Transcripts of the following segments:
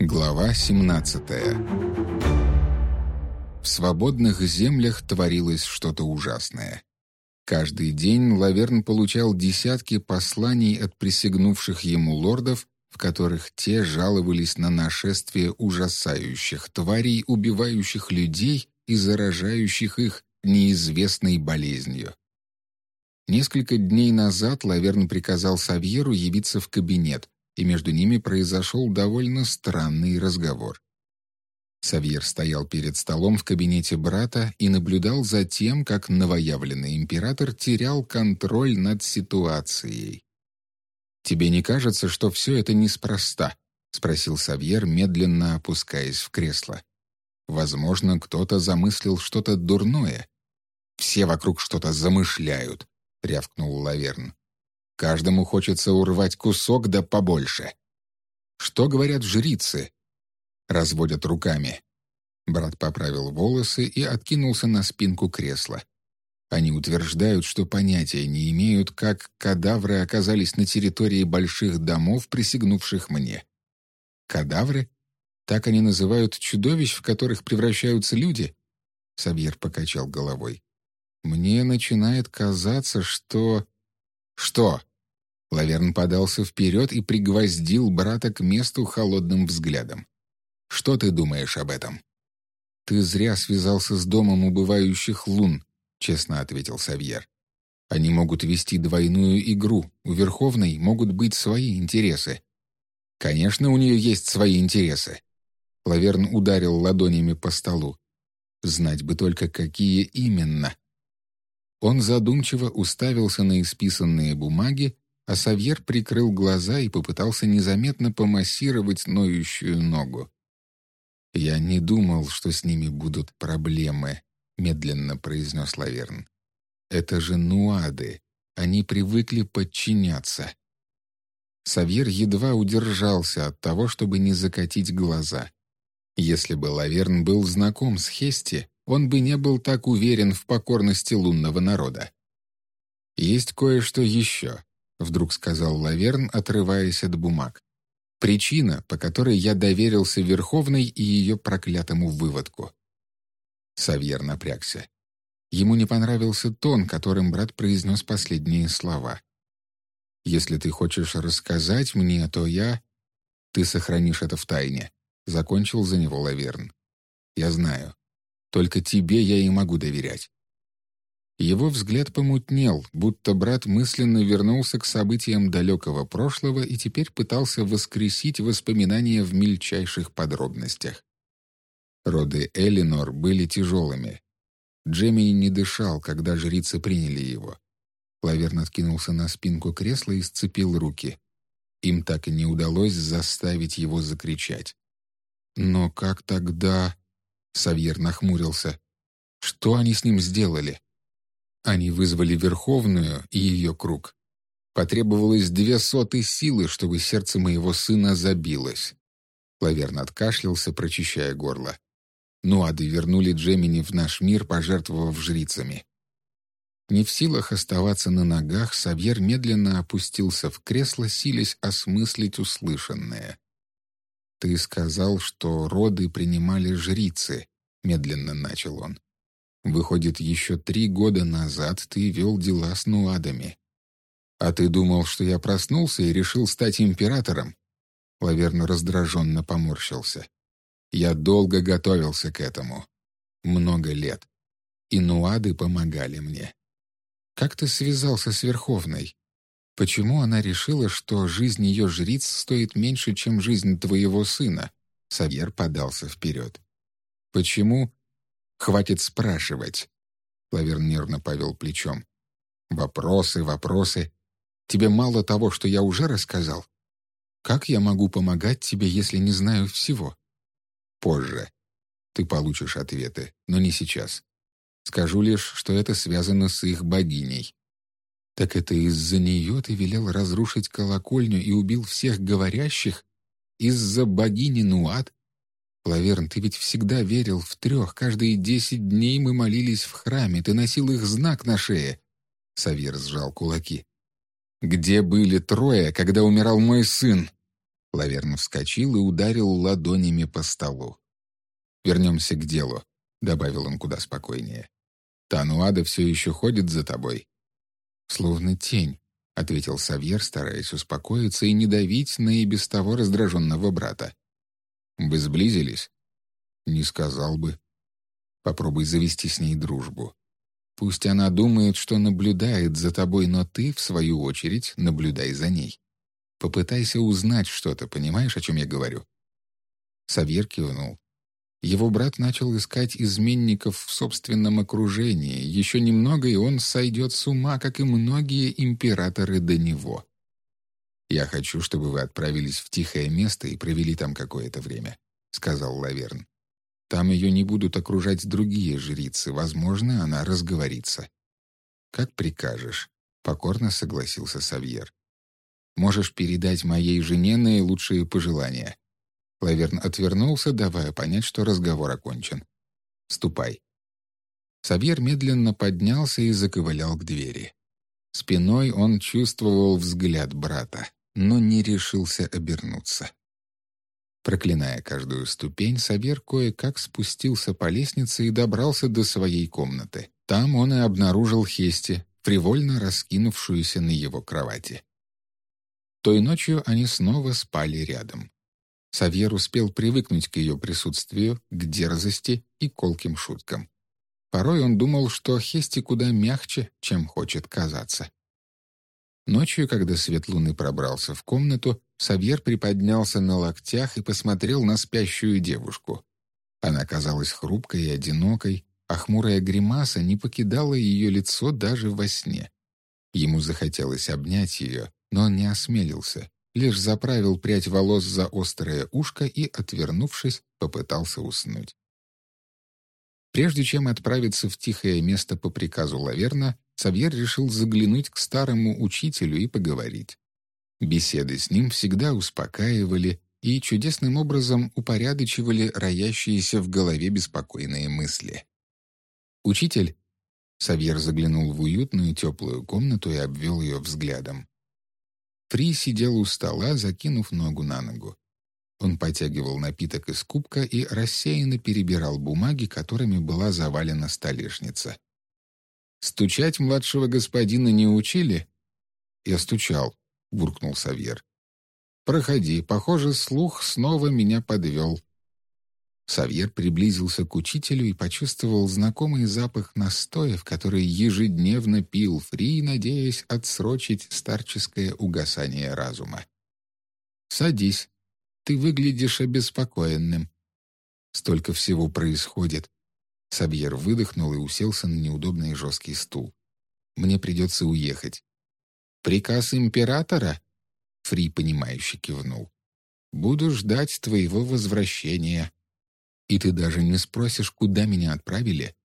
Глава 17 В свободных землях творилось что-то ужасное. Каждый день Лаверн получал десятки посланий от присягнувших ему лордов, в которых те жаловались на нашествие ужасающих тварей, убивающих людей и заражающих их неизвестной болезнью. Несколько дней назад Лаверн приказал Савьеру явиться в кабинет, и между ними произошел довольно странный разговор. Савьер стоял перед столом в кабинете брата и наблюдал за тем, как новоявленный император терял контроль над ситуацией. «Тебе не кажется, что все это неспроста?» — спросил Савьер, медленно опускаясь в кресло. «Возможно, кто-то замыслил что-то дурное. Все вокруг что-то замышляют», — рявкнул Лаверн. Каждому хочется урвать кусок да побольше. Что говорят жрицы? Разводят руками. Брат поправил волосы и откинулся на спинку кресла. Они утверждают, что понятия не имеют, как кадавры оказались на территории больших домов, присягнувших мне. Кадавры? Так они называют чудовищ, в которых превращаются люди? Сабьер покачал головой. Мне начинает казаться, что... Что? Лаверн подался вперед и пригвоздил брата к месту холодным взглядом. «Что ты думаешь об этом?» «Ты зря связался с домом убывающих лун», — честно ответил Савьер. «Они могут вести двойную игру, у Верховной могут быть свои интересы». «Конечно, у нее есть свои интересы». Лаверн ударил ладонями по столу. «Знать бы только, какие именно». Он задумчиво уставился на исписанные бумаги, а Савьер прикрыл глаза и попытался незаметно помассировать ноющую ногу. «Я не думал, что с ними будут проблемы», — медленно произнес Лаверн. «Это же нуады. Они привыкли подчиняться». Савьер едва удержался от того, чтобы не закатить глаза. Если бы Лаверн был знаком с Хести, он бы не был так уверен в покорности лунного народа. «Есть кое-что еще», — вдруг сказал Лаверн, отрываясь от бумаг. «Причина, по которой я доверился Верховной и ее проклятому выводку». Савьер напрягся. Ему не понравился тон, которым брат произнес последние слова. «Если ты хочешь рассказать мне, то я...» «Ты сохранишь это в тайне», — закончил за него Лаверн. «Я знаю. Только тебе я и могу доверять. Его взгляд помутнел, будто брат мысленно вернулся к событиям далекого прошлого и теперь пытался воскресить воспоминания в мельчайших подробностях. Роды Элинор были тяжелыми. Джемми не дышал, когда жрицы приняли его. Лаверн откинулся на спинку кресла и сцепил руки. Им так и не удалось заставить его закричать. «Но как тогда...» — Савьер нахмурился. «Что они с ним сделали?» Они вызвали Верховную и ее круг. Потребовалось две соты силы, чтобы сердце моего сына забилось. Лаверн откашлялся, прочищая горло. Нуады вернули Джемини в наш мир, пожертвовав жрицами. Не в силах оставаться на ногах, Савьер медленно опустился в кресло, силясь осмыслить услышанное. «Ты сказал, что роды принимали жрицы», — медленно начал он. Выходит, еще три года назад ты вел дела с нуадами. А ты думал, что я проснулся и решил стать императором?» Лаверно раздраженно поморщился. «Я долго готовился к этому. Много лет. И нуады помогали мне. Как ты связался с Верховной? Почему она решила, что жизнь ее жриц стоит меньше, чем жизнь твоего сына?» Савьер подался вперед. «Почему Хватит спрашивать. Лавер нервно повел плечом. Вопросы, вопросы. Тебе мало того, что я уже рассказал? Как я могу помогать тебе, если не знаю всего? Позже. Ты получишь ответы, но не сейчас. Скажу лишь, что это связано с их богиней. Так это из-за нее ты велел разрушить колокольню и убил всех говорящих? Из-за богини Нуат? Лаверн, ты ведь всегда верил в трех. Каждые десять дней мы молились в храме. Ты носил их знак на шее. Савир сжал кулаки. «Где были трое, когда умирал мой сын?» Лаверн вскочил и ударил ладонями по столу. «Вернемся к делу», — добавил он куда спокойнее. «Тануада все еще ходит за тобой?» «Словно тень», — ответил Савьер, стараясь успокоиться и не давить на и без того раздраженного брата. «Вы сблизились?» «Не сказал бы. Попробуй завести с ней дружбу. Пусть она думает, что наблюдает за тобой, но ты, в свою очередь, наблюдай за ней. Попытайся узнать что-то, понимаешь, о чем я говорю?» Савьер кивнул. Его брат начал искать изменников в собственном окружении. Еще немного, и он сойдет с ума, как и многие императоры до него. «Я хочу, чтобы вы отправились в тихое место и провели там какое-то время», — сказал Лаверн. Там ее не будут окружать другие жрицы, возможно, она разговорится. «Как прикажешь», — покорно согласился Савьер. «Можешь передать моей жене наилучшие пожелания». Лаверн отвернулся, давая понять, что разговор окончен. «Ступай». Савьер медленно поднялся и заковылял к двери. Спиной он чувствовал взгляд брата, но не решился обернуться. Проклиная каждую ступень, Савер кое-как спустился по лестнице и добрался до своей комнаты. Там он и обнаружил Хести, привольно раскинувшуюся на его кровати. Той ночью они снова спали рядом. Савьер успел привыкнуть к ее присутствию, к дерзости и колким шуткам. Порой он думал, что Хести куда мягче, чем хочет казаться. Ночью, когда свет луны пробрался в комнату, Савьер приподнялся на локтях и посмотрел на спящую девушку. Она казалась хрупкой и одинокой, а хмурая гримаса не покидала ее лицо даже во сне. Ему захотелось обнять ее, но он не осмелился, лишь заправил прядь волос за острое ушко и, отвернувшись, попытался уснуть. Прежде чем отправиться в тихое место по приказу Лаверна, Савьер решил заглянуть к старому учителю и поговорить. Беседы с ним всегда успокаивали и чудесным образом упорядочивали роящиеся в голове беспокойные мысли. «Учитель?» Савьер заглянул в уютную теплую комнату и обвел ее взглядом. Фри сидел у стола, закинув ногу на ногу. Он потягивал напиток из кубка и рассеянно перебирал бумаги, которыми была завалена столешница. Стучать младшего господина не учили? Я стучал, буркнул Савьер. Проходи, похоже, слух снова меня подвел. Савьер приблизился к учителю и почувствовал знакомый запах настоев, который ежедневно пил Фри, надеясь отсрочить старческое угасание разума. «Садись. Ты выглядишь обеспокоенным. Столько всего происходит. Сабьер выдохнул и уселся на неудобный жесткий стул. «Мне придется уехать». «Приказ императора?» Фри, понимающе кивнул. «Буду ждать твоего возвращения. И ты даже не спросишь, куда меня отправили?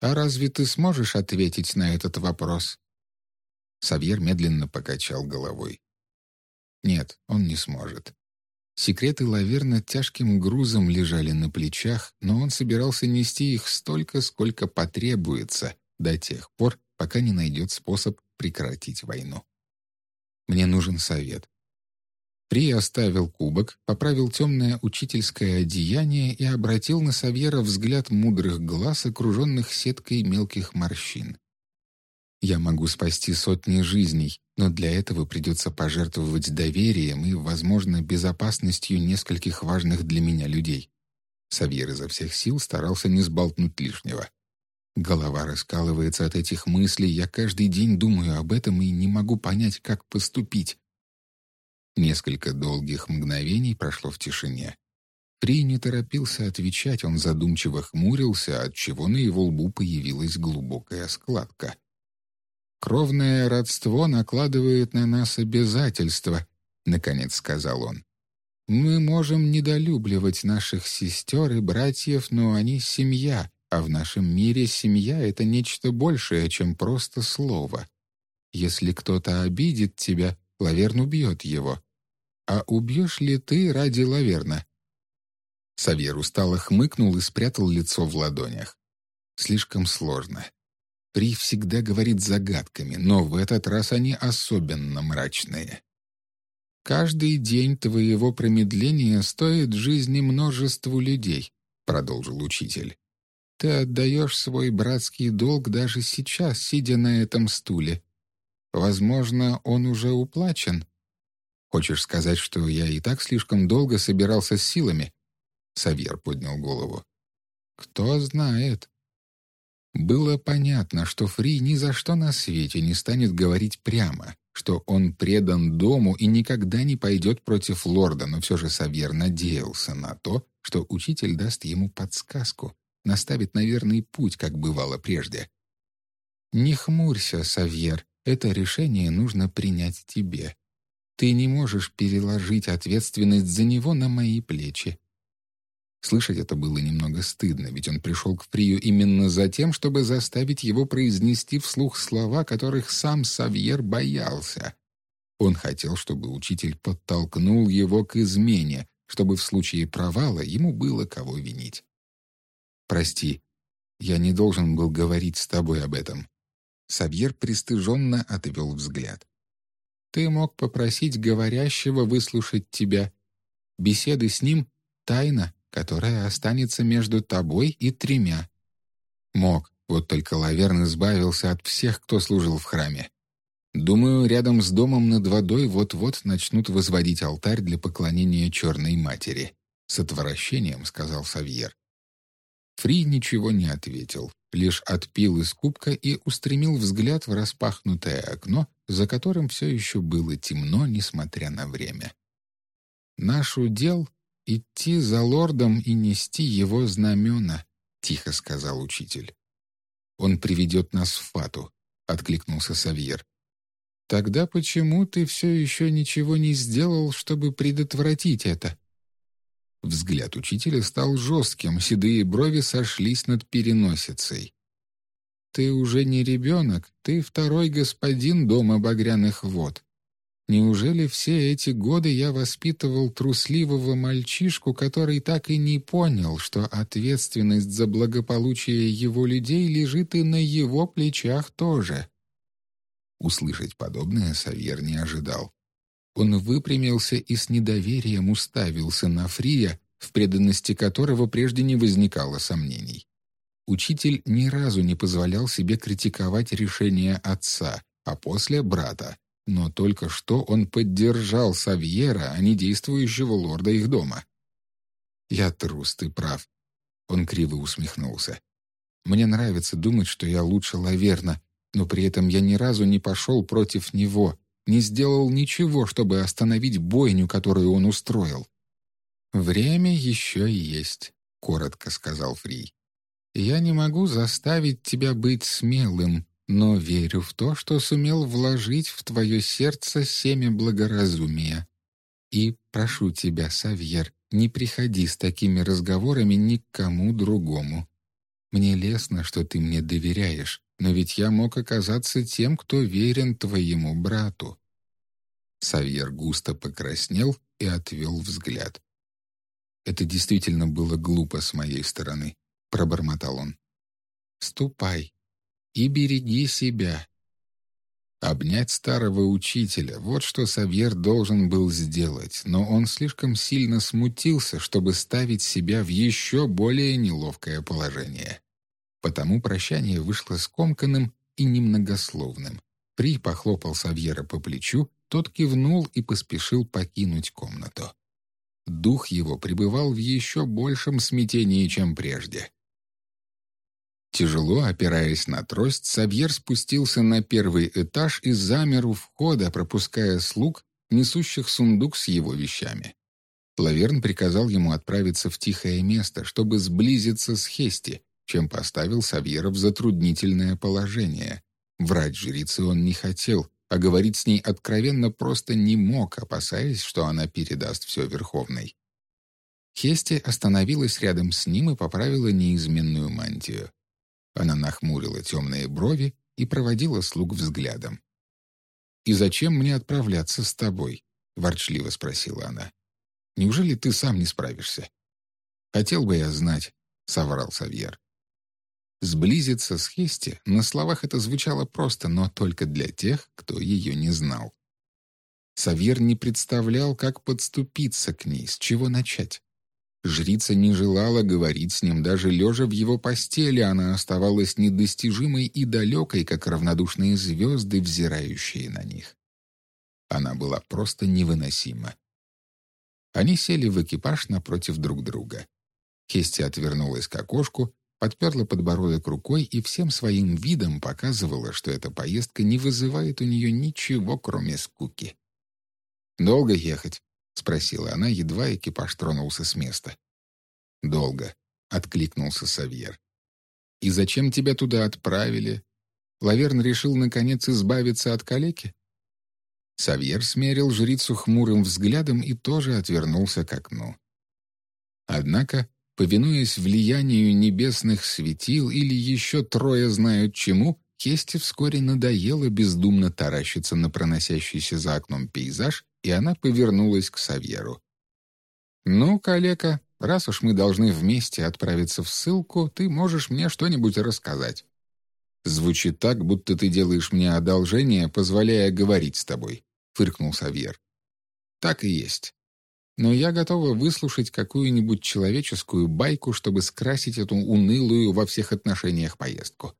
А разве ты сможешь ответить на этот вопрос?» Савьер медленно покачал головой. «Нет, он не сможет. Секреты Лаверна тяжким грузом лежали на плечах, но он собирался нести их столько, сколько потребуется, до тех пор, пока не найдет способ прекратить войну. «Мне нужен совет». При оставил кубок, поправил темное учительское одеяние и обратил на Савьера взгляд мудрых глаз, окруженных сеткой мелких морщин. Я могу спасти сотни жизней, но для этого придется пожертвовать доверием и, возможно, безопасностью нескольких важных для меня людей. Савьер изо всех сил старался не сболтнуть лишнего. Голова раскалывается от этих мыслей, я каждый день думаю об этом и не могу понять, как поступить. Несколько долгих мгновений прошло в тишине. При не торопился отвечать, он задумчиво хмурился, отчего на его лбу появилась глубокая складка. «Кровное родство накладывает на нас обязательства», — наконец сказал он. «Мы можем недолюбливать наших сестер и братьев, но они семья, а в нашем мире семья — это нечто большее, чем просто слово. Если кто-то обидит тебя, Лаверн убьет его. А убьешь ли ты ради Лаверна?» Савьер устало хмыкнул и спрятал лицо в ладонях. «Слишком сложно. При всегда говорит загадками, но в этот раз они особенно мрачные. «Каждый день твоего промедления стоит жизни множеству людей», — продолжил учитель. «Ты отдаешь свой братский долг даже сейчас, сидя на этом стуле. Возможно, он уже уплачен. Хочешь сказать, что я и так слишком долго собирался с силами?» Савьер поднял голову. «Кто знает?» Было понятно, что Фри ни за что на свете не станет говорить прямо, что он предан дому и никогда не пойдет против лорда, но все же Савьер надеялся на то, что учитель даст ему подсказку, наставит на верный путь, как бывало прежде. «Не хмурься, Савьер, это решение нужно принять тебе. Ты не можешь переложить ответственность за него на мои плечи. Слышать это было немного стыдно, ведь он пришел к Фрию именно за тем, чтобы заставить его произнести вслух слова, которых сам Савьер боялся. Он хотел, чтобы учитель подтолкнул его к измене, чтобы в случае провала ему было кого винить. «Прости, я не должен был говорить с тобой об этом». Савьер пристыженно отвел взгляд. «Ты мог попросить говорящего выслушать тебя. Беседы с ним — тайна, которая останется между тобой и тремя. Мог, вот только Лаверн избавился от всех, кто служил в храме. Думаю, рядом с домом над водой вот-вот начнут возводить алтарь для поклонения Черной Матери. С отвращением сказал Савьер. Фри ничего не ответил, лишь отпил из кубка и устремил взгляд в распахнутое окно, за которым все еще было темно, несмотря на время. «Наш удел идти за лордом и нести его знамена», — тихо сказал учитель. «Он приведет нас в Фату», — откликнулся Савьер. «Тогда почему ты все еще ничего не сделал, чтобы предотвратить это?» Взгляд учителя стал жестким, седые брови сошлись над переносицей. «Ты уже не ребенок, ты второй господин дома багряных вод. Неужели все эти годы я воспитывал трусливого мальчишку, который так и не понял, что ответственность за благополучие его людей лежит и на его плечах тоже? Услышать подобное Савьер не ожидал. Он выпрямился и с недоверием уставился на Фрия, в преданности которого прежде не возникало сомнений. Учитель ни разу не позволял себе критиковать решение отца, а после — брата, но только что он поддержал Савьера, а не действующего лорда их дома. «Я трус, ты прав», — он криво усмехнулся. «Мне нравится думать, что я лучше Лаверна, но при этом я ни разу не пошел против него, не сделал ничего, чтобы остановить бойню, которую он устроил». «Время еще есть», — коротко сказал Фрий. «Я не могу заставить тебя быть смелым, но верю в то, что сумел вложить в твое сердце семя благоразумия. И прошу тебя, Савьер, не приходи с такими разговорами ни к кому другому. Мне лестно, что ты мне доверяешь, но ведь я мог оказаться тем, кто верен твоему брату». Савьер густо покраснел и отвел взгляд. «Это действительно было глупо с моей стороны», — пробормотал он. «Ступай, и береги себя». Обнять старого учителя — вот что Савьер должен был сделать, но он слишком сильно смутился, чтобы ставить себя в еще более неловкое положение. Потому прощание вышло скомканным и немногословным. При похлопал Савьера по плечу, тот кивнул и поспешил покинуть комнату. Дух его пребывал в еще большем смятении, чем прежде. Тяжело опираясь на трость, Савьер спустился на первый этаж и замер у входа, пропуская слуг, несущих сундук с его вещами. Лаверн приказал ему отправиться в тихое место, чтобы сблизиться с Хести, чем поставил Савьера в затруднительное положение. Врать жрице он не хотел, а говорить с ней откровенно просто не мог, опасаясь, что она передаст все Верховной. Хести остановилась рядом с ним и поправила неизменную мантию. Она нахмурила темные брови и проводила слуг взглядом. «И зачем мне отправляться с тобой?» — ворчливо спросила она. «Неужели ты сам не справишься?» «Хотел бы я знать», — соврал Савьер. Сблизиться с Хести, на словах это звучало просто, но только для тех, кто ее не знал. Савьер не представлял, как подступиться к ней, с чего начать. Жрица не желала говорить с ним, даже лежа в его постели она оставалась недостижимой и далекой, как равнодушные звезды, взирающие на них. Она была просто невыносима. Они сели в экипаж напротив друг друга. Кести отвернулась к окошку, подперла подбородок рукой и всем своим видом показывала, что эта поездка не вызывает у нее ничего, кроме скуки. «Долго ехать?» — спросила она, едва экипаж тронулся с места. «Долго», — откликнулся Савьер. «И зачем тебя туда отправили? Лаверн решил, наконец, избавиться от калеки?» Савьер смерил жрицу хмурым взглядом и тоже отвернулся к окну. Однако, повинуясь влиянию небесных светил или еще трое знают чему, Кесте вскоре надоело бездумно таращиться на проносящийся за окном пейзаж, и она повернулась к Савьеру. «Ну, калека, раз уж мы должны вместе отправиться в ссылку, ты можешь мне что-нибудь рассказать. Звучит так, будто ты делаешь мне одолжение, позволяя говорить с тобой», — фыркнул Савьер. «Так и есть. Но я готова выслушать какую-нибудь человеческую байку, чтобы скрасить эту унылую во всех отношениях поездку.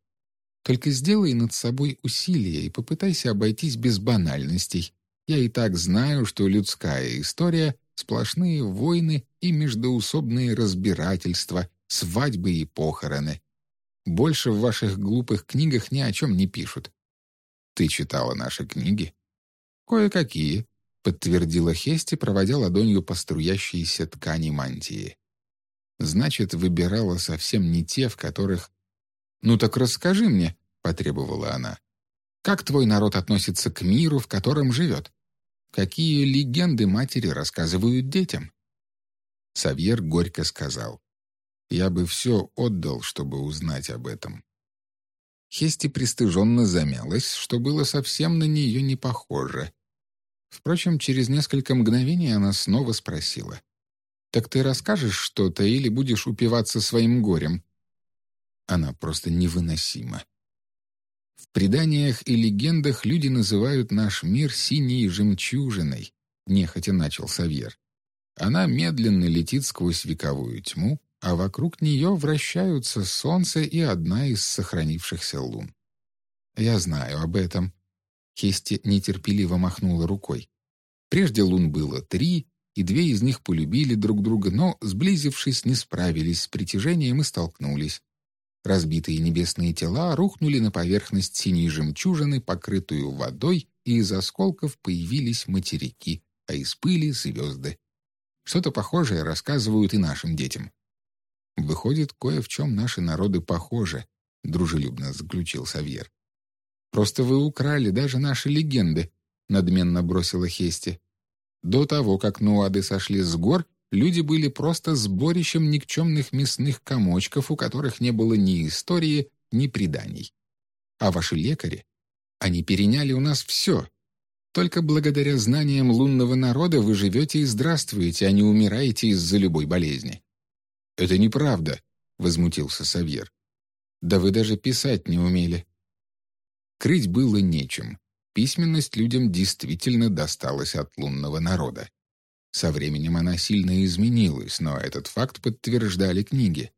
Только сделай над собой усилие и попытайся обойтись без банальностей. Я и так знаю, что людская история — сплошные войны и междоусобные разбирательства, свадьбы и похороны. Больше в ваших глупых книгах ни о чем не пишут. Ты читала наши книги? Кое-какие, подтвердила Хести, проводя ладонью по струящейся ткани мантии. Значит, выбирала совсем не те, в которых... «Ну так расскажи мне», — потребовала она. «Как твой народ относится к миру, в котором живет? Какие легенды матери рассказывают детям?» Савьер горько сказал. Я бы все отдал, чтобы узнать об этом. Хести пристыженно замялась, что было совсем на нее не похоже. Впрочем, через несколько мгновений она снова спросила. «Так ты расскажешь что-то или будешь упиваться своим горем?» Она просто невыносима. В преданиях и легендах люди называют наш мир синей жемчужиной, нехотя начал Савьер. Она медленно летит сквозь вековую тьму, а вокруг нее вращаются Солнце и одна из сохранившихся лун. «Я знаю об этом». Хести нетерпеливо махнула рукой. Прежде лун было три, и две из них полюбили друг друга, но, сблизившись, не справились с притяжением и столкнулись. Разбитые небесные тела рухнули на поверхность синей жемчужины, покрытую водой, и из осколков появились материки, а из пыли — звезды. Что-то похожее рассказывают и нашим детям. Выходит, кое в чем наши народы похожи, дружелюбно заключил Савьер. Просто вы украли даже наши легенды, надменно бросила Хести. До того, как нуады сошли с гор, люди были просто сборищем никчемных мясных комочков, у которых не было ни истории, ни преданий. А ваши лекари, они переняли у нас все. Только благодаря знаниям лунного народа вы живете и здравствуете, а не умираете из-за любой болезни. «Это неправда», — возмутился Савьер. «Да вы даже писать не умели». Крыть было нечем. Письменность людям действительно досталась от лунного народа. Со временем она сильно изменилась, но этот факт подтверждали книги.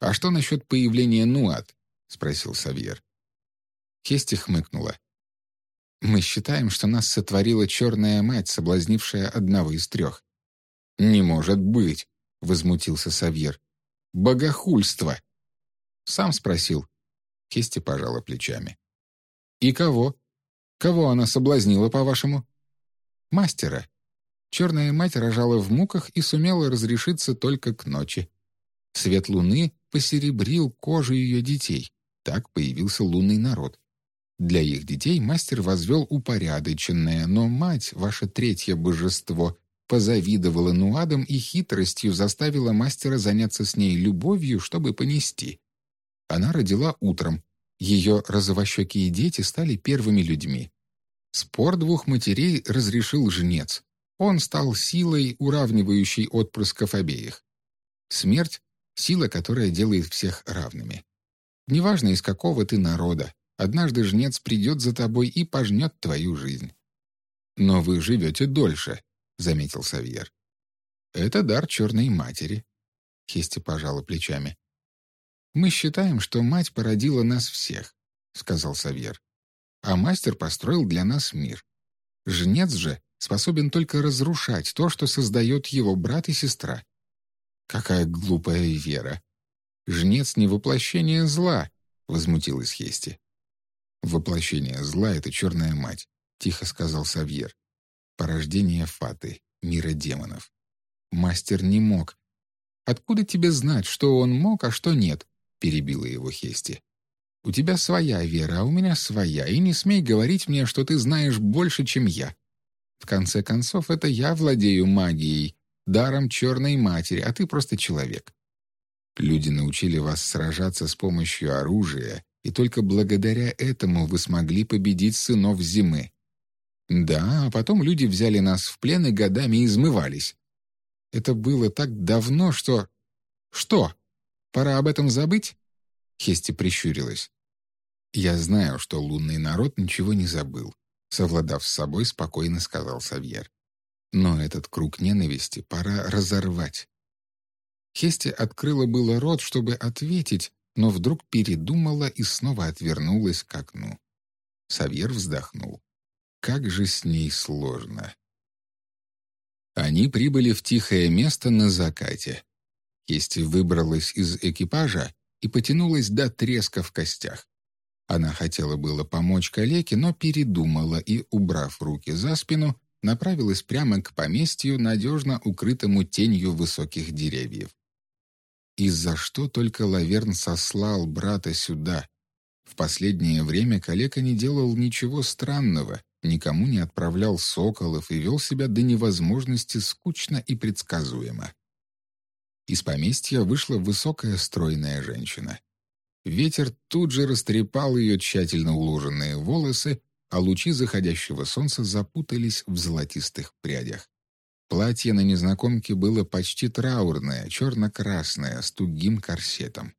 «А что насчет появления Нуат?» — спросил Савьер. Хести хмыкнула. «Мы считаем, что нас сотворила черная мать, соблазнившая одного из трех». «Не может быть!» — возмутился Савьер. «Богохульство!» «Сам спросил». Кисти пожала плечами. «И кого? Кого она соблазнила, по-вашему?» «Мастера. Черная мать рожала в муках и сумела разрешиться только к ночи. Свет луны посеребрил кожу ее детей. Так появился лунный народ. Для их детей мастер возвел упорядоченное, но мать, ваше третье божество, позавидовала Нуадам и хитростью заставила мастера заняться с ней любовью, чтобы понести. Она родила утром. Ее розовощекие дети стали первыми людьми. Спор двух матерей разрешил жнец. Он стал силой, уравнивающей отпрысков обеих. Смерть — сила, которая делает всех равными. Неважно, из какого ты народа, однажды жнец придет за тобой и пожнет твою жизнь. «Но вы живете дольше», — заметил Савьер. «Это дар черной матери», — Хести пожала плечами. «Мы считаем, что мать породила нас всех», — сказал Савьер. «А мастер построил для нас мир. Жнец же способен только разрушать то, что создает его брат и сестра. Какая глупая вера! Жнец не воплощение зла, — возмутилась Хести. «Воплощение зла — это черная мать», — тихо сказал Савьер. «Порождение Фаты, мира демонов. Мастер не мог. Откуда тебе знать, что он мог, а что нет?» — перебила его Хести. «У тебя своя вера, а у меня своя, и не смей говорить мне, что ты знаешь больше, чем я. В конце концов, это я владею магией, даром черной матери, а ты просто человек. Люди научили вас сражаться с помощью оружия, и только благодаря этому вы смогли победить сынов зимы. Да, а потом люди взяли нас в плен и годами измывались. Это было так давно, что... Что? Пора об этом забыть? Хести прищурилась. Я знаю, что лунный народ ничего не забыл. Совладав с собой, спокойно сказал Савьер. Но этот круг ненависти пора разорвать. Хести открыла было рот, чтобы ответить, но вдруг передумала и снова отвернулась к окну. Савьер вздохнул. Как же с ней сложно. Они прибыли в тихое место на закате. Хести выбралась из экипажа и потянулась до треска в костях. Она хотела было помочь калеке, но передумала и, убрав руки за спину, направилась прямо к поместью, надежно укрытому тенью высоких деревьев. И за что только Лаверн сослал брата сюда? В последнее время калека не делал ничего странного, никому не отправлял соколов и вел себя до невозможности скучно и предсказуемо. Из поместья вышла высокая стройная женщина. Ветер тут же растрепал ее тщательно уложенные волосы, а лучи заходящего солнца запутались в золотистых прядях. Платье на незнакомке было почти траурное, черно-красное, с тугим корсетом.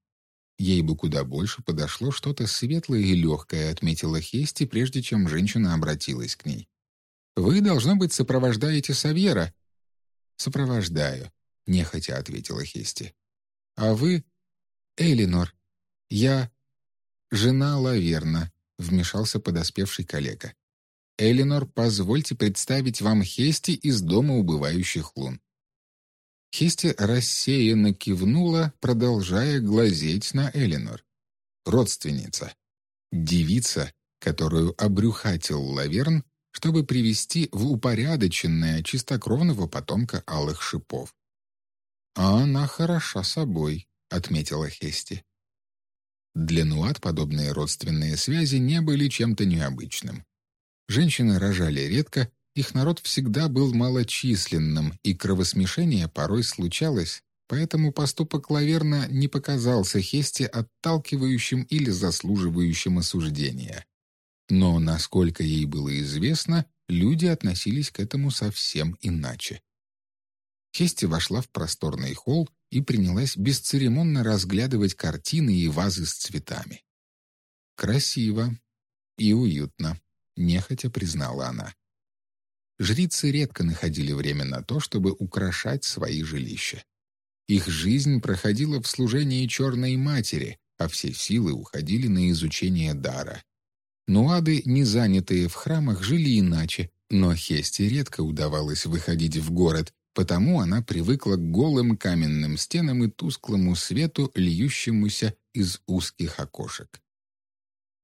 Ей бы куда больше подошло что-то светлое и легкое, отметила Хести, прежде чем женщина обратилась к ней. «Вы, должно быть, сопровождаете Савьера?» «Сопровождаю», — нехотя ответила Хести. «А вы?» «Элинор. Я...» «Жена Лаверна», — вмешался подоспевший коллега. Элинор, позвольте представить вам Хести из Дома убывающих лун». Хести рассеянно кивнула, продолжая глазеть на Элинор. Родственница. Девица, которую обрюхатил Лаверн, чтобы привести в упорядоченное чистокровного потомка алых шипов. «А она хороша собой», — отметила Хести. Для Нуат подобные родственные связи не были чем-то необычным. Женщины рожали редко, их народ всегда был малочисленным, и кровосмешение порой случалось, поэтому поступок Лаверна не показался Хесте отталкивающим или заслуживающим осуждения. Но, насколько ей было известно, люди относились к этому совсем иначе. Хести вошла в просторный холл и принялась бесцеремонно разглядывать картины и вазы с цветами. Красиво и уютно нехотя признала она. Жрицы редко находили время на то, чтобы украшать свои жилища. Их жизнь проходила в служении Черной Матери, а все силы уходили на изучение дара. Нуады, не занятые в храмах, жили иначе, но Хесте редко удавалось выходить в город, потому она привыкла к голым каменным стенам и тусклому свету, льющемуся из узких окошек.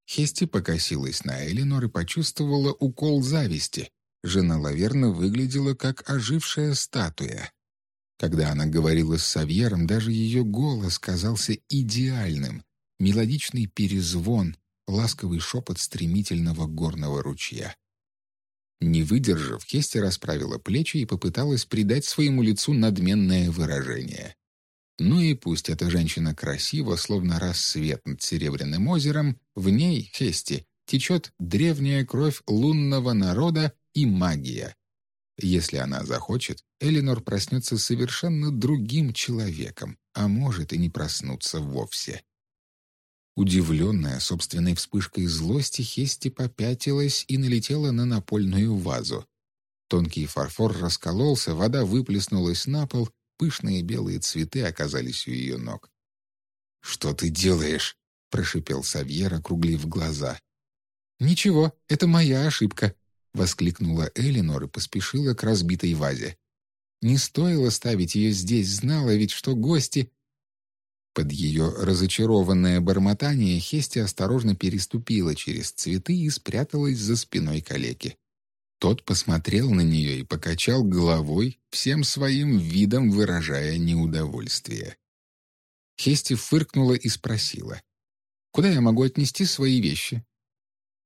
Хести покосилась на Элинор и почувствовала укол зависти. Жена Лаверна выглядела как ожившая статуя. Когда она говорила с Савьером, даже ее голос казался идеальным. Мелодичный перезвон, ласковый шепот стремительного горного ручья. Не выдержав, Хести расправила плечи и попыталась придать своему лицу надменное выражение. Ну и пусть эта женщина красива, словно рассвет над Серебряным озером, в ней, Хести, течет древняя кровь лунного народа и магия. Если она захочет, Элинор проснется совершенно другим человеком, а может и не проснуться вовсе. Удивленная собственной вспышкой злости, Хести попятилась и налетела на напольную вазу. Тонкий фарфор раскололся, вода выплеснулась на пол, пышные белые цветы оказались у ее ног. «Что ты делаешь?» — прошипел Савьер, округлив глаза. «Ничего, это моя ошибка», — воскликнула Элинор и поспешила к разбитой вазе. «Не стоило ставить ее здесь, знала ведь, что гости...» Под ее разочарованное бормотание Хести осторожно переступила через цветы и спряталась за спиной калеки. Тот посмотрел на нее и покачал головой, всем своим видом выражая неудовольствие. Хести фыркнула и спросила. «Куда я могу отнести свои вещи?»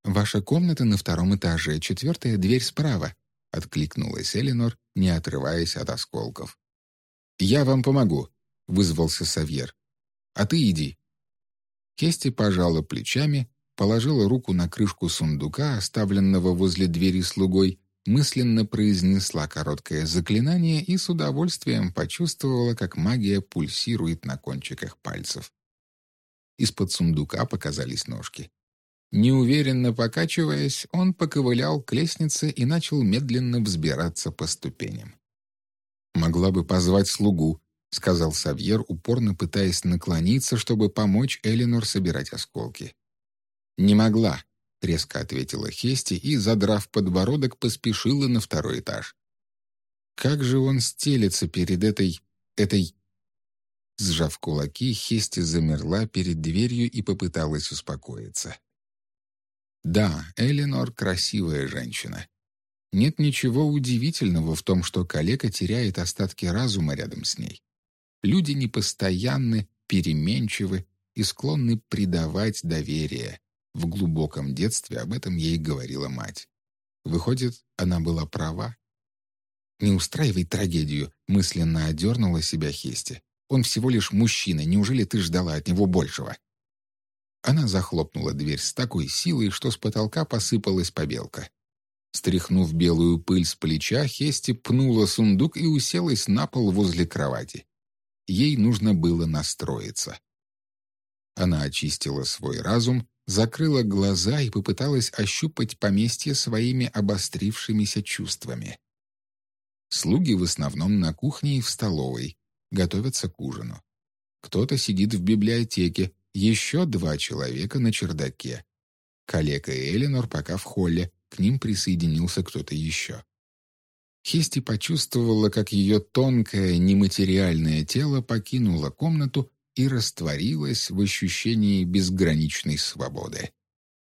«Ваша комната на втором этаже, четвертая дверь справа», — откликнулась Эленор, не отрываясь от осколков. «Я вам помогу», — вызвался Савьер. «А ты иди». Хести пожала плечами, положила руку на крышку сундука, оставленного возле двери слугой, мысленно произнесла короткое заклинание и с удовольствием почувствовала, как магия пульсирует на кончиках пальцев. Из-под сундука показались ножки. Неуверенно покачиваясь, он поковылял к лестнице и начал медленно взбираться по ступеням. «Могла бы позвать слугу», — сказал Савьер, упорно пытаясь наклониться, чтобы помочь Элинор собирать осколки. «Не могла», — резко ответила Хести и, задрав подбородок, поспешила на второй этаж. «Как же он стелется перед этой... этой...» Сжав кулаки, Хести замерла перед дверью и попыталась успокоиться. Да, Эленор красивая женщина. Нет ничего удивительного в том, что калека теряет остатки разума рядом с ней. Люди непостоянны, переменчивы и склонны предавать доверие, в глубоком детстве об этом ей говорила мать. Выходит, она была права. «Не устраивай трагедию», — мысленно одернула себя Хести. «Он всего лишь мужчина, неужели ты ждала от него большего?» Она захлопнула дверь с такой силой, что с потолка посыпалась побелка. Стряхнув белую пыль с плеча, Хести пнула сундук и уселась на пол возле кровати. Ей нужно было настроиться. Она очистила свой разум закрыла глаза и попыталась ощупать поместье своими обострившимися чувствами. Слуги в основном на кухне и в столовой, готовятся к ужину. Кто-то сидит в библиотеке, еще два человека на чердаке. Калека и Эленор пока в холле, к ним присоединился кто-то еще. Хести почувствовала, как ее тонкое, нематериальное тело покинуло комнату и растворилась в ощущении безграничной свободы.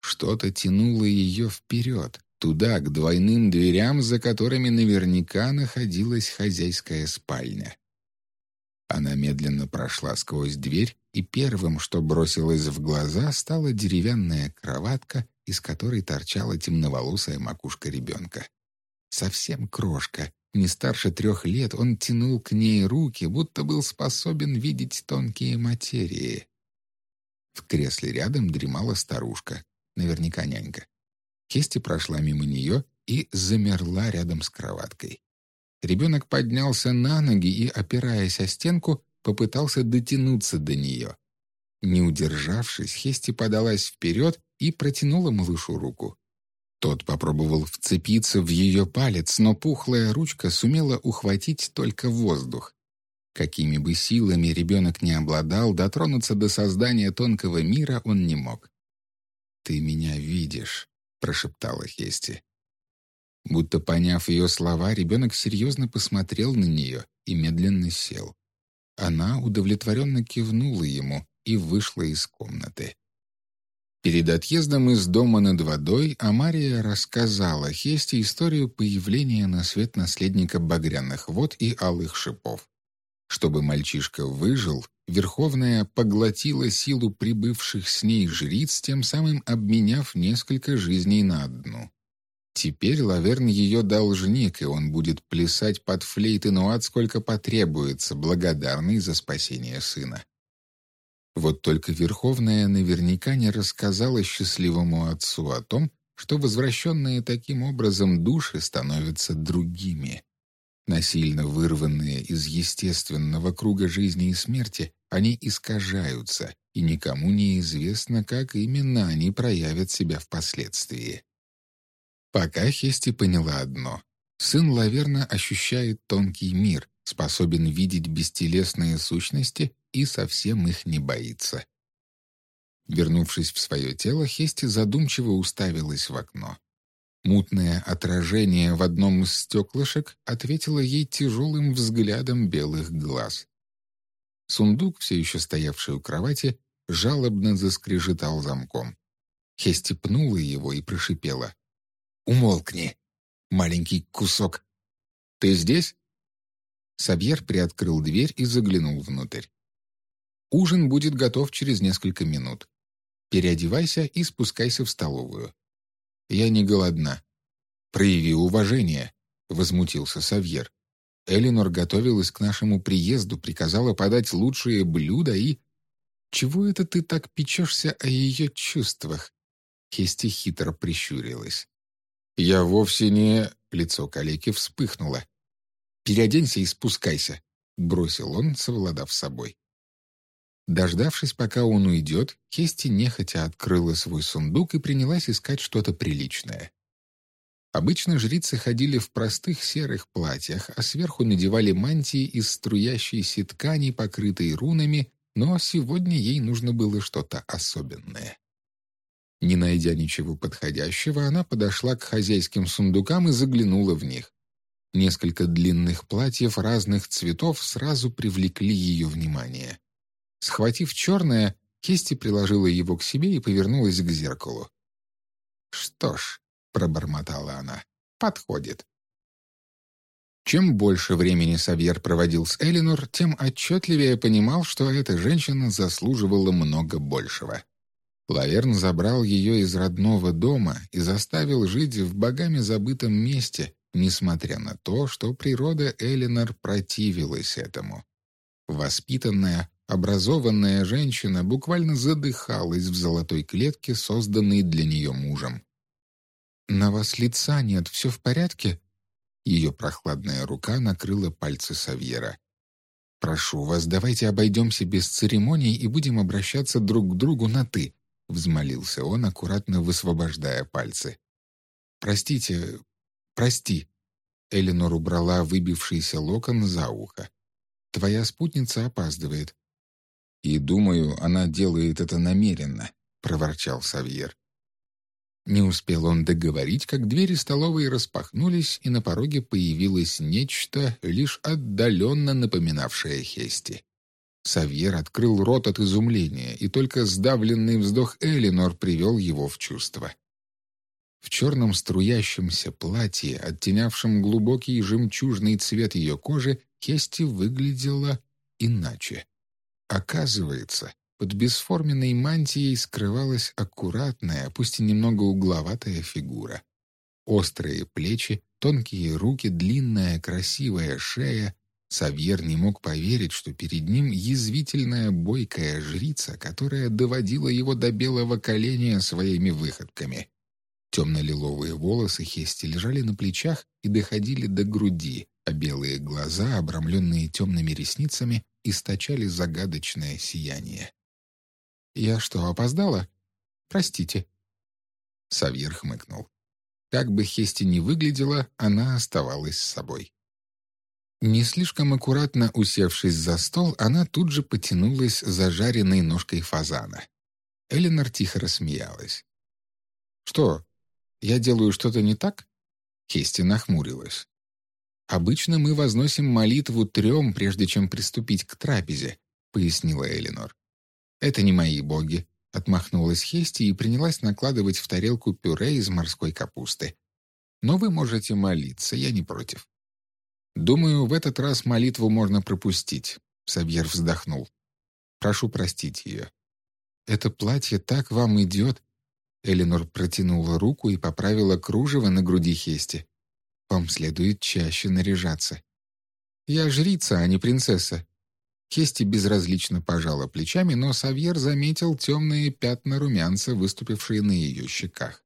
Что-то тянуло ее вперед, туда, к двойным дверям, за которыми наверняка находилась хозяйская спальня. Она медленно прошла сквозь дверь, и первым, что бросилось в глаза, стала деревянная кроватка, из которой торчала темноволосая макушка ребенка. Совсем крошка, не старше трех лет он тянул к ней руки, будто был способен видеть тонкие материи. В кресле рядом дремала старушка, наверняка нянька. Кести прошла мимо нее и замерла рядом с кроваткой. Ребенок поднялся на ноги и, опираясь о стенку, попытался дотянуться до нее. Не удержавшись, Хести подалась вперед и протянула малышу руку. Тот попробовал вцепиться в ее палец, но пухлая ручка сумела ухватить только воздух. Какими бы силами ребенок не обладал, дотронуться до создания тонкого мира он не мог. «Ты меня видишь», — прошептала Хести. Будто поняв ее слова, ребенок серьезно посмотрел на нее и медленно сел. Она удовлетворенно кивнула ему и вышла из комнаты. Перед отъездом из дома над водой Амария рассказала Хесте историю появления на свет наследника багряных вод и алых шипов. Чтобы мальчишка выжил, Верховная поглотила силу прибывших с ней жриц, тем самым обменяв несколько жизней на одну. Теперь Лаверн ее должник, и он будет плясать под флейты Нуат сколько потребуется, благодарный за спасение сына. Вот только Верховная наверняка не рассказала счастливому отцу о том, что возвращенные таким образом души становятся другими. Насильно вырванные из естественного круга жизни и смерти, они искажаются, и никому не известно, как именно они проявят себя впоследствии. Пока Хести поняла одно. сын Лаверна ощущает тонкий мир, способен видеть бестелесные сущности и совсем их не боится. Вернувшись в свое тело, Хести задумчиво уставилась в окно. Мутное отражение в одном из стеклышек ответило ей тяжелым взглядом белых глаз. Сундук, все еще стоявший у кровати, жалобно заскрежетал замком. Хести пнула его и прошипела. «Умолкни, маленький кусок!» «Ты здесь?» Сабьер приоткрыл дверь и заглянул внутрь. «Ужин будет готов через несколько минут. Переодевайся и спускайся в столовую. Я не голодна. Прояви уважение, возмутился Савьер. Элинор готовилась к нашему приезду, приказала подать лучшие блюда и... Чего это ты так печешься о ее чувствах? Хести хитро прищурилась. «Я вовсе не...» — лицо калеки вспыхнуло. «Переоденься и спускайся», — бросил он, совладав собой. Дождавшись, пока он уйдет, Хести нехотя открыла свой сундук и принялась искать что-то приличное. Обычно жрицы ходили в простых серых платьях, а сверху надевали мантии из струящейся ткани, покрытой рунами, но сегодня ей нужно было что-то особенное. Не найдя ничего подходящего, она подошла к хозяйским сундукам и заглянула в них. Несколько длинных платьев разных цветов сразу привлекли ее внимание. Схватив черное, Кисти приложила его к себе и повернулась к зеркалу. «Что ж», — пробормотала она, — «подходит». Чем больше времени Савьер проводил с Элинор, тем отчетливее понимал, что эта женщина заслуживала много большего. Лаверн забрал ее из родного дома и заставил жить в богами забытом месте, несмотря на то, что природа Элинор противилась этому. Воспитанная, Образованная женщина буквально задыхалась в золотой клетке, созданной для нее мужем. «На вас лица нет, все в порядке?» Ее прохладная рука накрыла пальцы Савьера. «Прошу вас, давайте обойдемся без церемоний и будем обращаться друг к другу на «ты», — взмолился он, аккуратно высвобождая пальцы. «Простите, прости». Эленор убрала выбившийся локон за ухо. «Твоя спутница опаздывает. «И, думаю, она делает это намеренно», — проворчал Савьер. Не успел он договорить, как двери столовой распахнулись, и на пороге появилось нечто, лишь отдаленно напоминавшее Хести. Савьер открыл рот от изумления, и только сдавленный вздох Элинор привел его в чувство. В черном струящемся платье, оттенявшем глубокий жемчужный цвет ее кожи, Хести выглядела иначе. Оказывается, под бесформенной мантией скрывалась аккуратная, пусть и немного угловатая фигура. Острые плечи, тонкие руки, длинная красивая шея. Савьер не мог поверить, что перед ним язвительная бойкая жрица, которая доводила его до белого коленя своими выходками. Темно-лиловые волосы Хести лежали на плечах и доходили до груди, а белые глаза, обрамленные темными ресницами, источали загадочное сияние. «Я что, опоздала? Простите». Савьер хмыкнул. Как бы Хести ни выглядела, она оставалась с собой. Не слишком аккуратно усевшись за стол, она тут же потянулась за жареной ножкой фазана. Эленор тихо рассмеялась. «Что, я делаю что-то не так?» Хести нахмурилась. «Обычно мы возносим молитву трем, прежде чем приступить к трапезе», — пояснила Элинор. «Это не мои боги», — отмахнулась Хести и принялась накладывать в тарелку пюре из морской капусты. «Но вы можете молиться, я не против». «Думаю, в этот раз молитву можно пропустить», — Сабьер вздохнул. «Прошу простить ее». «Это платье так вам идет», Элинор протянула руку и поправила кружево на груди Хести. Вам следует чаще наряжаться. Я жрица, а не принцесса. Кести безразлично пожала плечами, но Савьер заметил темные пятна румянца, выступившие на ее щеках.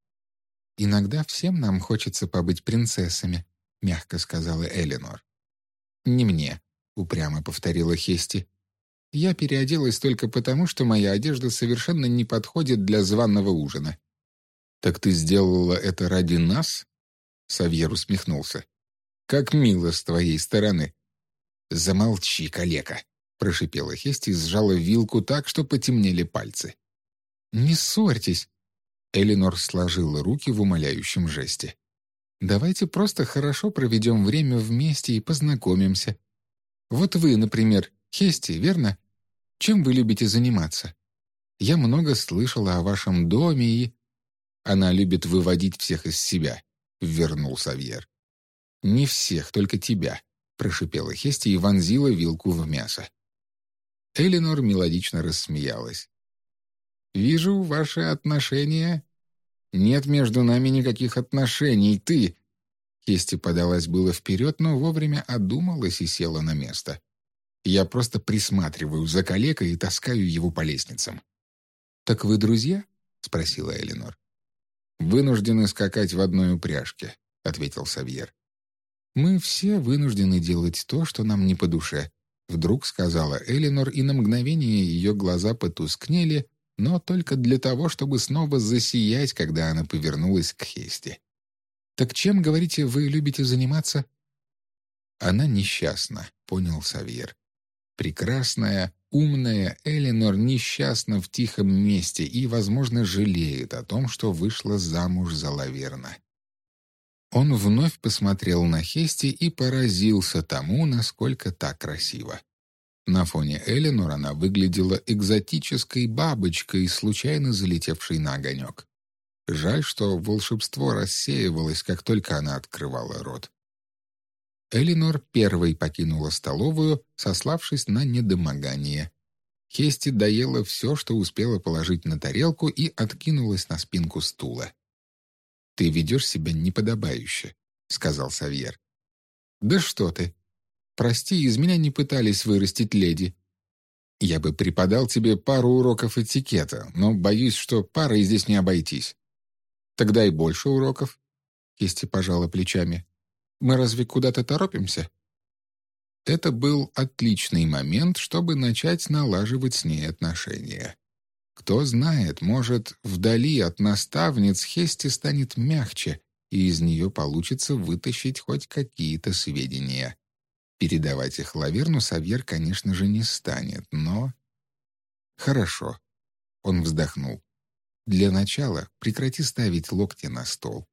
«Иногда всем нам хочется побыть принцессами», — мягко сказала Элинор. «Не мне», — упрямо повторила Хести. «Я переоделась только потому, что моя одежда совершенно не подходит для званого ужина». «Так ты сделала это ради нас?» Савьер усмехнулся. Как мило с твоей стороны». «Замолчи, калека», — прошипела Хести и сжала вилку так, что потемнели пальцы. «Не ссорьтесь», — Элинор сложила руки в умоляющем жесте. «Давайте просто хорошо проведем время вместе и познакомимся. Вот вы, например, Хести, верно? Чем вы любите заниматься? Я много слышала о вашем доме и...» «Она любит выводить всех из себя», — вернул Савьер. «Не всех, только тебя», — прошипела Хести и вонзила вилку в мясо. Элинор мелодично рассмеялась. «Вижу ваши отношения...» «Нет между нами никаких отношений, ты...» Хести подалась было вперед, но вовремя одумалась и села на место. «Я просто присматриваю за калекой и таскаю его по лестницам». «Так вы друзья?» — спросила Элинор. «Вынуждены скакать в одной упряжке», — ответил Савьер. «Мы все вынуждены делать то, что нам не по душе», — вдруг сказала Элинор, и на мгновение ее глаза потускнели, но только для того, чтобы снова засиять, когда она повернулась к Хесте. «Так чем, говорите, вы любите заниматься?» «Она несчастна», — понял Савьер. «Прекрасная, умная Элинор несчастна в тихом месте и, возможно, жалеет о том, что вышла замуж за Лаверна». Он вновь посмотрел на Хести и поразился тому, насколько так красиво. На фоне Эленор она выглядела экзотической бабочкой, случайно залетевшей на огонек. Жаль, что волшебство рассеивалось, как только она открывала рот. Эленор первой покинула столовую, сославшись на недомогание. Хести доела все, что успела положить на тарелку, и откинулась на спинку стула. «Ты ведешь себя неподобающе», — сказал Савьер. «Да что ты! Прости, из меня не пытались вырастить леди. Я бы преподал тебе пару уроков этикета, но боюсь, что парой здесь не обойтись. Тогда и больше уроков». Кисти пожала плечами. «Мы разве куда-то торопимся?» Это был отличный момент, чтобы начать налаживать с ней отношения. Кто знает, может, вдали от наставниц Хести станет мягче, и из нее получится вытащить хоть какие-то сведения. Передавать их Лаверну Савьер, конечно же, не станет, но... Хорошо. Он вздохнул. Для начала прекрати ставить локти на стол.